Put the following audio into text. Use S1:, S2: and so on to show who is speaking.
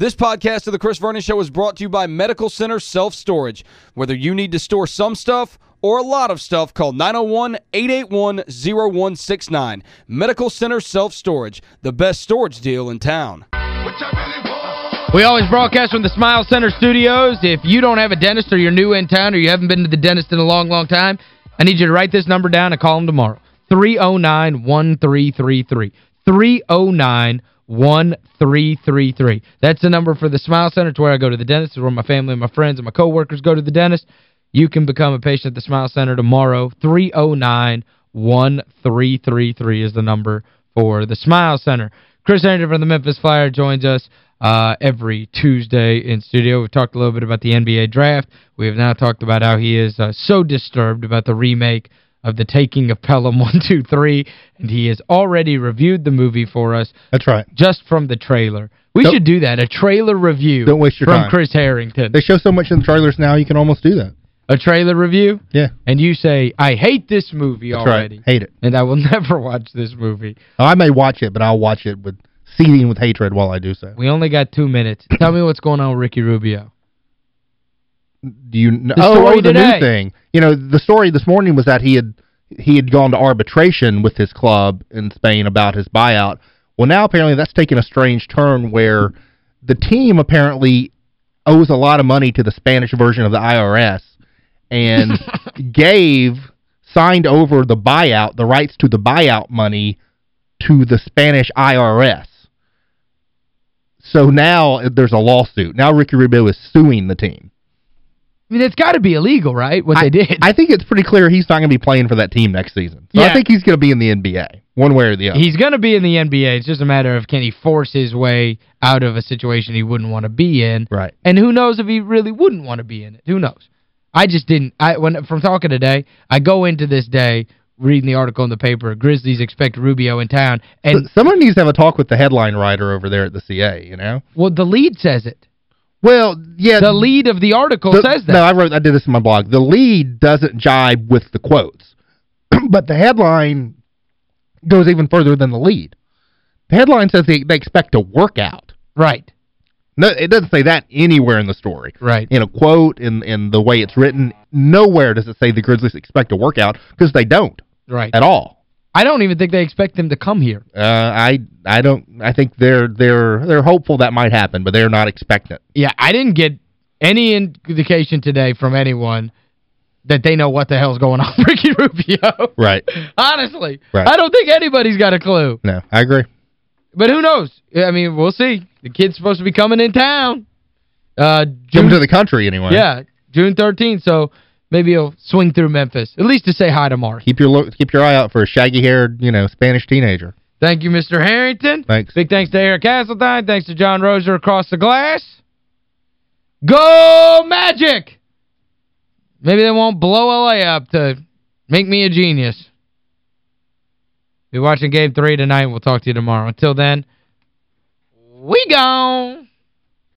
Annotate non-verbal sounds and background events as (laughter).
S1: This podcast of the Chris Vernon Show is brought to you by Medical Center Self-Storage. Whether you need to store some stuff or a lot of stuff, call 901-881-0169. Medical Center Self-Storage, the best storage deal in town.
S2: We always broadcast from the Smile Center studios. If you don't have a dentist or you're new in town or you haven't been to the dentist in a long, long time, I need you to write this number down and call them tomorrow. 309-1333. 309-1333. That's the number for the Smile Center. It's where I go to the dentist. It's where my family and my friends and my coworkers go to the dentist. You can become a patient at the Smile Center tomorrow. 309-1333 is the number for the Smile Center. Chris Herrington from the Memphis Flyer joins us uh, every Tuesday in studio. We've talked a little bit about the NBA draft. We have now talked about how he is uh, so disturbed about the remake of The Taking of Pelham (laughs) 123, and he has already reviewed the movie for us.
S3: That's right.
S2: Just from the trailer. We don't, should do that, a trailer review
S3: don't waste your
S2: from
S3: time.
S2: Chris Herrington.
S3: They show so much in the trailers now, you can almost do that.
S2: A trailer review?
S3: Yeah.
S2: And you say, I hate this movie
S3: That's
S2: already.
S3: Right. Hate it.
S2: And I will (laughs) never watch this movie.
S3: Oh, I may watch it, but I'll watch it with seething with hatred while I do so.
S2: We only got two minutes. Tell me what's going on with Ricky Rubio.
S3: Do you know?
S2: The
S3: oh,
S2: oh,
S3: the
S2: today.
S3: new thing. You know, the story this morning was that he had he had gone to arbitration with his club in Spain about his buyout. Well, now apparently that's taken a strange turn where the team apparently owes a lot of money to the Spanish version of the IRS and (laughs) gave, signed over the buyout, the rights to the buyout money to the Spanish IRS. So now uh, there's a lawsuit. Now Ricky Rubio is suing the team.
S2: I mean, it's got to be illegal, right, what
S3: I,
S2: they did.
S3: I think it's pretty clear he's not going to be playing for that team next season. So
S2: yeah.
S3: I think he's going to be in the NBA, one way or the other.
S2: He's going to be in the NBA. It's just a matter of can he force his way out of a situation he wouldn't want to be in.
S3: Right.
S2: And who knows if he really wouldn't want to be in it. Who knows? I just didn't I when from talking today, I go into this day reading the article in the paper, Grizzlies expect Rubio in town. and
S3: so, Someone needs to have a talk with the headline writer over there at the CA, you know?
S2: Well, the lead says it.
S3: Well, yeah.
S2: The lead of the article
S3: the,
S2: says that.
S3: No, I wrote I did this in my blog. The lead doesn't jibe with the quotes. (clears throat) but the headline goes even further than the lead. The headline says they, they expect a workout.
S2: Right.
S3: No, it doesn't say that anywhere in the story.
S2: Right.
S3: In a quote, in, in the way it's written, nowhere does it say the Grizzlies expect a workout because they don't.
S2: Right.
S3: At all.
S2: I don't even think they expect them to come here.
S3: Uh, I I don't I think they're they're they're hopeful that might happen, but they're not expectant.
S2: Yeah, I didn't get any indication today from anyone that they know what the hell's going on (laughs) Ricky Rubio.
S3: Right. (laughs)
S2: Honestly.
S3: Right.
S2: I don't think anybody's got a clue.
S3: No, I agree.
S2: But who knows? I mean, we'll see. The kid's supposed to be coming in town. Uh, June,
S3: Coming to the country anyway.
S2: Yeah, June 13th, so maybe he'll swing through Memphis, at least to say hi to Marc.
S3: Keep your look, keep your eye out for a shaggy-haired, you know, Spanish teenager.
S2: Thank you, Mr. Herrington.
S3: Thanks.
S2: Big thanks to Eric Hasseltine. Thanks to John Roser across the glass. Go Magic! Maybe they won't blow LA up to make me a genius. Be watching Game 3 tonight. We'll talk to you tomorrow. Until then, we gone.